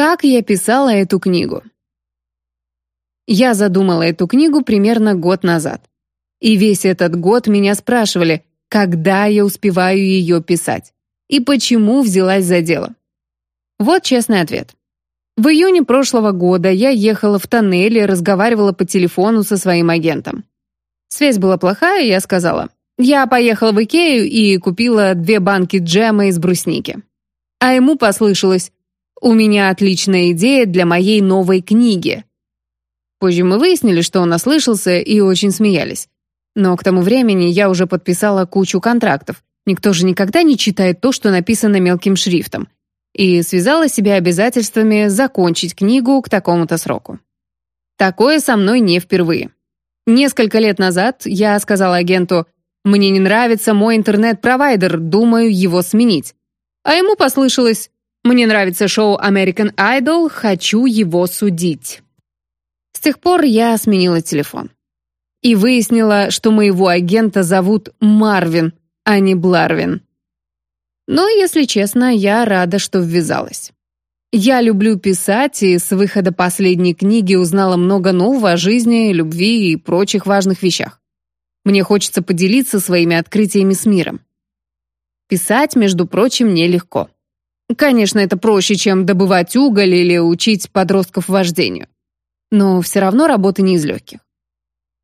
Как я писала эту книгу? Я задумала эту книгу примерно год назад. И весь этот год меня спрашивали, когда я успеваю ее писать и почему взялась за дело. Вот честный ответ. В июне прошлого года я ехала в тоннеле и разговаривала по телефону со своим агентом. Связь была плохая, и я сказала, я поехала в Икею и купила две банки джема из брусники. А ему послышалось, у меня отличная идея для моей новой книги. Позже мы выяснили, что он ослышался и очень смеялись. Но к тому времени я уже подписала кучу контрактов. Никто же никогда не читает то, что написано мелким шрифтом и связала себя обязательствами закончить книгу к такому-то сроку. Такое со мной не впервые. Несколько лет назад я сказала агенту, «Мне не нравится мой интернет-провайдер, думаю его сменить». А ему послышалось, «Мне нравится шоу American Idol, хочу его судить». С тех пор я сменила телефон. И выяснила, что моего агента зовут Марвин, а не Бларвин. Но, если честно, я рада, что ввязалась. Я люблю писать, и с выхода последней книги узнала много нового о жизни, любви и прочих важных вещах. Мне хочется поделиться своими открытиями с миром. Писать, между прочим, нелегко. Конечно, это проще, чем добывать уголь или учить подростков вождению. Но все равно работа не из легких.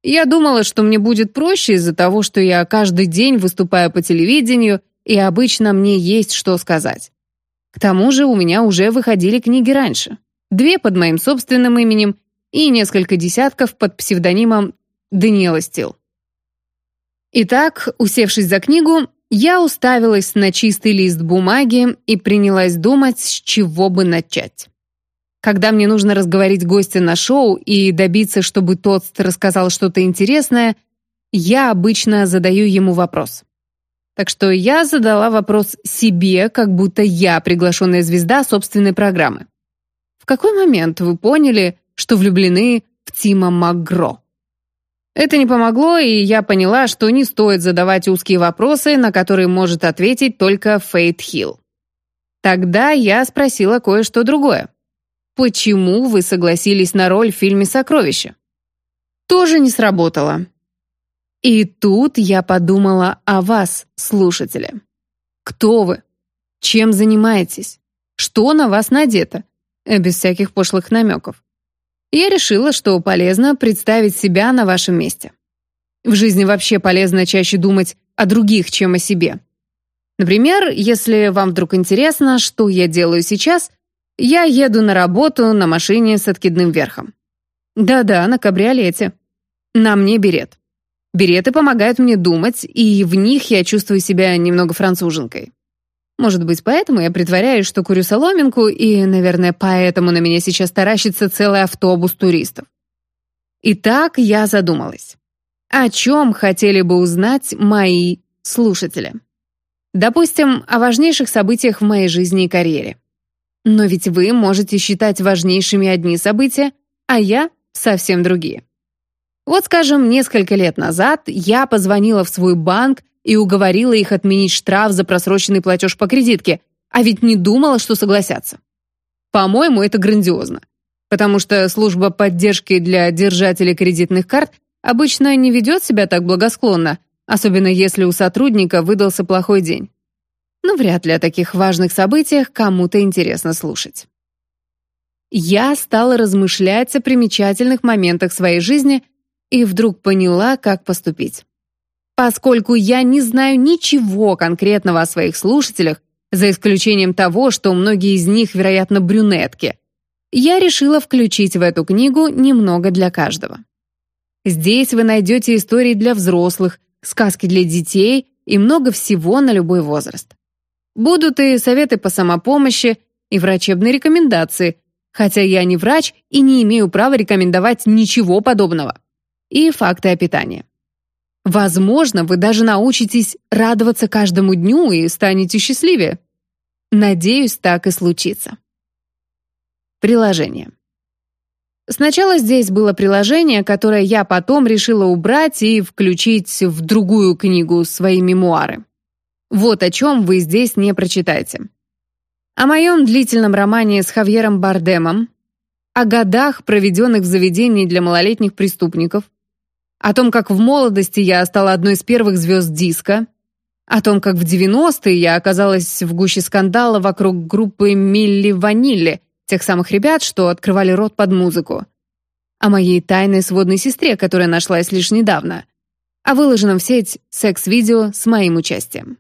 Я думала, что мне будет проще из-за того, что я каждый день выступаю по телевидению – и обычно мне есть что сказать. К тому же у меня уже выходили книги раньше. Две под моим собственным именем и несколько десятков под псевдонимом Даниэла Стил. Итак, усевшись за книгу, я уставилась на чистый лист бумаги и принялась думать, с чего бы начать. Когда мне нужно разговорить гостя на шоу и добиться, чтобы тот рассказал что-то интересное, я обычно задаю ему вопрос. Так что я задала вопрос себе, как будто я приглашенная звезда собственной программы. В какой момент вы поняли, что влюблены в Тима МакГро? Это не помогло, и я поняла, что не стоит задавать узкие вопросы, на которые может ответить только Фейт Хилл. Тогда я спросила кое-что другое. Почему вы согласились на роль в фильме «Сокровище»? Тоже не сработало. И тут я подумала о вас, слушатели. Кто вы? Чем занимаетесь? Что на вас надето? Без всяких пошлых намеков. Я решила, что полезно представить себя на вашем месте. В жизни вообще полезно чаще думать о других, чем о себе. Например, если вам вдруг интересно, что я делаю сейчас, я еду на работу на машине с откидным верхом. Да-да, на кабриолете. На мне берет. Береты помогают мне думать, и в них я чувствую себя немного француженкой. Может быть, поэтому я притворяюсь, что курю соломинку, и, наверное, поэтому на меня сейчас таращится целый автобус туристов. Итак, я задумалась. О чем хотели бы узнать мои слушатели? Допустим, о важнейших событиях в моей жизни и карьере. Но ведь вы можете считать важнейшими одни события, а я — совсем другие. Вот, скажем, несколько лет назад я позвонила в свой банк и уговорила их отменить штраф за просроченный платеж по кредитке, а ведь не думала, что согласятся. По-моему, это грандиозно. Потому что служба поддержки для держателей кредитных карт обычно не ведет себя так благосклонно, особенно если у сотрудника выдался плохой день. Но вряд ли о таких важных событиях кому-то интересно слушать. Я стала размышлять о примечательных моментах своей жизни – и вдруг поняла, как поступить. Поскольку я не знаю ничего конкретного о своих слушателях, за исключением того, что многие из них, вероятно, брюнетки, я решила включить в эту книгу немного для каждого. Здесь вы найдете истории для взрослых, сказки для детей и много всего на любой возраст. Будут и советы по самопомощи, и врачебные рекомендации, хотя я не врач и не имею права рекомендовать ничего подобного и факты о питании. Возможно, вы даже научитесь радоваться каждому дню и станете счастливее. Надеюсь, так и случится. Приложение. Сначала здесь было приложение, которое я потом решила убрать и включить в другую книгу свои мемуары. Вот о чем вы здесь не прочитаете. о моем длительном романе с Хавьером Бардемом, о годах, проведенных в заведении для малолетних преступников, о том, как в молодости я стала одной из первых звезд диска, о том, как в 90-е я оказалась в гуще скандала вокруг группы Милли Ванилли, тех самых ребят, что открывали рот под музыку, о моей тайной сводной сестре, которая нашлась лишь недавно, о выложенном в сеть секс-видео с моим участием.